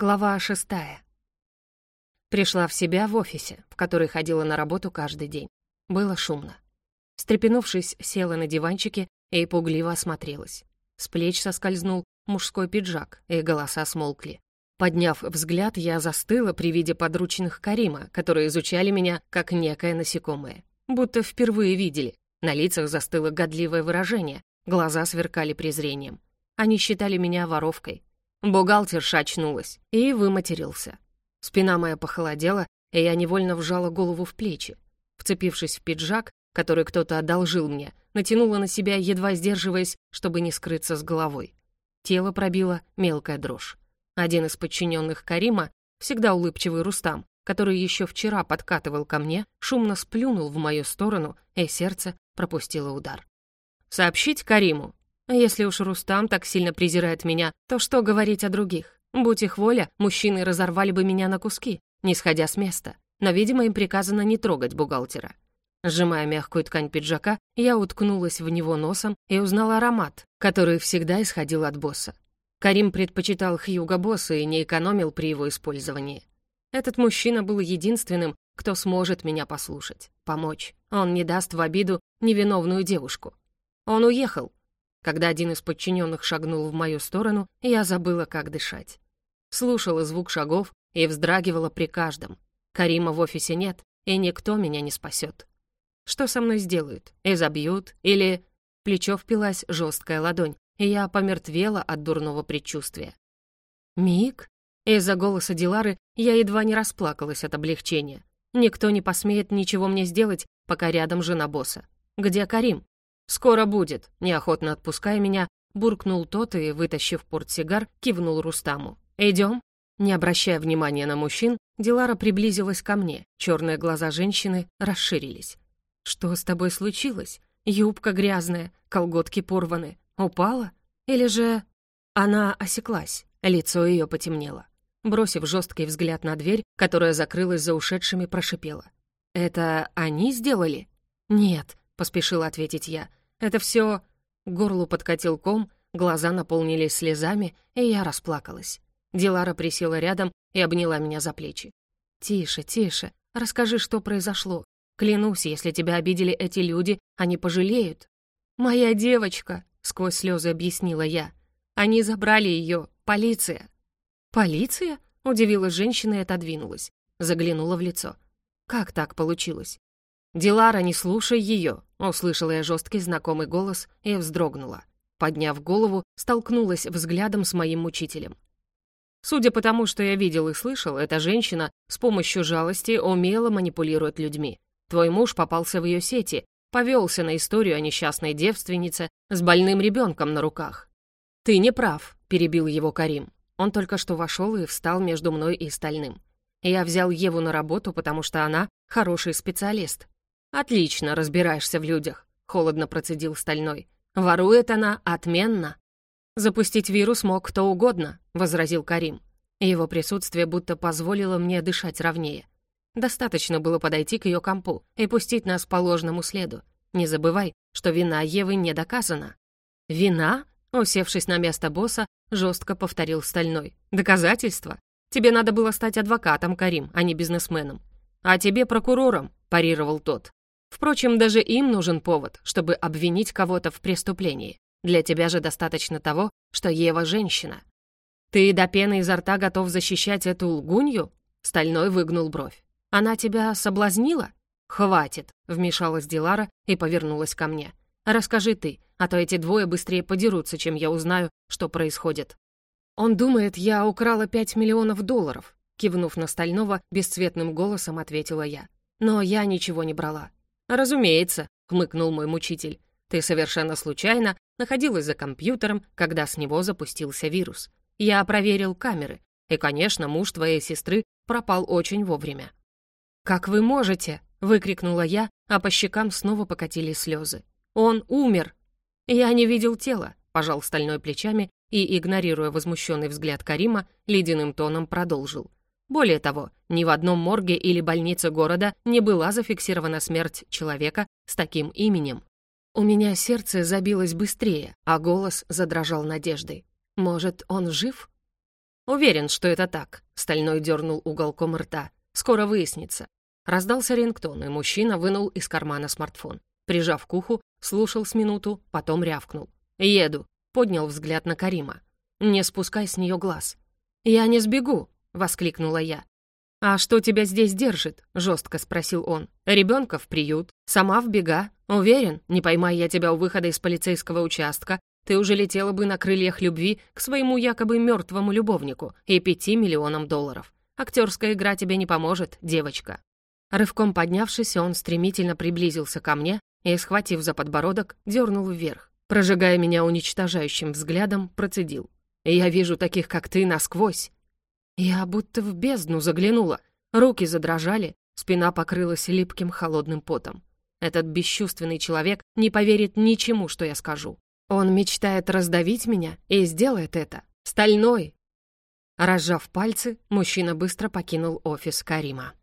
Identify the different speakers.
Speaker 1: Глава шестая. Пришла в себя в офисе, в который ходила на работу каждый день. Было шумно. Стрепенувшись, села на диванчике и пугливо осмотрелась. С плеч соскользнул мужской пиджак, и голоса смолкли. Подняв взгляд, я застыла при виде подручных Карима, которые изучали меня как некое насекомое. Будто впервые видели. На лицах застыло годливое выражение, глаза сверкали презрением. Они считали меня воровкой, Бухгалтерша очнулась и выматерился. Спина моя похолодела, и я невольно вжала голову в плечи. Вцепившись в пиджак, который кто-то одолжил мне, натянула на себя, едва сдерживаясь, чтобы не скрыться с головой. Тело пробило мелкая дрожь. Один из подчиненных Карима, всегда улыбчивый Рустам, который еще вчера подкатывал ко мне, шумно сплюнул в мою сторону, и сердце пропустило удар. «Сообщить Кариму?» Если уж Рустам так сильно презирает меня, то что говорить о других? Будь их воля, мужчины разорвали бы меня на куски, не сходя с места. Но, видимо, им приказано не трогать бухгалтера. Сжимая мягкую ткань пиджака, я уткнулась в него носом и узнала аромат, который всегда исходил от босса. Карим предпочитал Хьюга босса и не экономил при его использовании. Этот мужчина был единственным, кто сможет меня послушать, помочь. Он не даст в обиду невиновную девушку. Он уехал, когда один из подчиненных шагнул в мою сторону, я забыла, как дышать. Слушала звук шагов и вздрагивала при каждом. Карима в офисе нет, и никто меня не спасет. Что со мной сделают? Изобьют? Или... Плечо впилась жесткая ладонь, и я помертвела от дурного предчувствия. «Миг?» Из-за голоса Дилары я едва не расплакалась от облегчения. Никто не посмеет ничего мне сделать, пока рядом жена босса. Где Карим? «Скоро будет», — неохотно отпуская меня, буркнул тот и, вытащив портсигар, кивнул Рустаму. «Идем?» Не обращая внимания на мужчин, Дилара приблизилась ко мне. Черные глаза женщины расширились. «Что с тобой случилось? Юбка грязная, колготки порваны. Упала? Или же...» Она осеклась, лицо ее потемнело. Бросив жесткий взгляд на дверь, которая закрылась за ушедшими, прошипела. «Это они сделали?» «Нет», — поспешила ответить я. Это все горлу подкатил ком, глаза наполнились слезами, и я расплакалась. Дилара присела рядом и обняла меня за плечи. «Тише, тише, расскажи, что произошло. Клянусь, если тебя обидели эти люди, они пожалеют». «Моя девочка», — сквозь слезы объяснила я. «Они забрали ее, полиция». «Полиция?» — удивилась женщина и отодвинулась. Заглянула в лицо. «Как так получилось?» «Дилара, не слушай ее!» — услышала я жесткий знакомый голос и вздрогнула. Подняв голову, столкнулась взглядом с моим мучителем. Судя по тому, что я видел и слышал, эта женщина с помощью жалости умело манипулирует людьми. Твой муж попался в ее сети, повелся на историю о несчастной девственнице с больным ребенком на руках. «Ты не прав», — перебил его Карим. Он только что вошел и встал между мной и Стальным. Я взял Еву на работу, потому что она хороший специалист. «Отлично разбираешься в людях», — холодно процедил Стальной. «Ворует она отменно». «Запустить вирус мог кто угодно», — возразил Карим. Его присутствие будто позволило мне дышать ровнее. Достаточно было подойти к ее компу и пустить нас по ложному следу. Не забывай, что вина Евы не доказана. «Вина?» — усевшись на место босса, жестко повторил Стальной. «Доказательства? Тебе надо было стать адвокатом, Карим, а не бизнесменом. А тебе прокурором», — парировал тот. Впрочем, даже им нужен повод, чтобы обвинить кого-то в преступлении. Для тебя же достаточно того, что Ева — женщина. Ты до пены изо рта готов защищать эту лгунью? Стальной выгнул бровь. Она тебя соблазнила? Хватит, вмешалась Дилара и повернулась ко мне. Расскажи ты, а то эти двое быстрее подерутся, чем я узнаю, что происходит. Он думает, я украла пять миллионов долларов, кивнув на Стального, бесцветным голосом ответила я. Но я ничего не брала. «Разумеется», — хмыкнул мой мучитель. «Ты совершенно случайно находилась за компьютером, когда с него запустился вирус. Я проверил камеры, и, конечно, муж твоей сестры пропал очень вовремя». «Как вы можете?» — выкрикнула я, а по щекам снова покатились слезы. «Он умер!» «Я не видел тела», — пожал стальной плечами и, игнорируя возмущенный взгляд Карима, ледяным тоном продолжил. Более того, ни в одном морге или больнице города не была зафиксирована смерть человека с таким именем. У меня сердце забилось быстрее, а голос задрожал надеждой. Может, он жив? «Уверен, что это так», — Стальной дернул уголком рта. «Скоро выяснится». Раздался рингтон, и мужчина вынул из кармана смартфон. Прижав к уху, слушал с минуту, потом рявкнул. «Еду», — поднял взгляд на Карима. «Не спускай с нее глаз». «Я не сбегу», — воскликнула я. «А что тебя здесь держит?» — жестко спросил он. «Ребенка в приют, сама в бега. Уверен, не поймай я тебя у выхода из полицейского участка, ты уже летела бы на крыльях любви к своему якобы мертвому любовнику и пяти миллионам долларов. Актерская игра тебе не поможет, девочка». Рывком поднявшись, он стремительно приблизился ко мне и, схватив за подбородок, дернул вверх. Прожигая меня уничтожающим взглядом, процедил. «Я вижу таких, как ты, насквозь». Я будто в бездну заглянула. Руки задрожали, спина покрылась липким холодным потом. Этот бесчувственный человек не поверит ничему, что я скажу. Он мечтает раздавить меня и сделает это. Стальной. Разжав пальцы, мужчина быстро покинул офис Карима.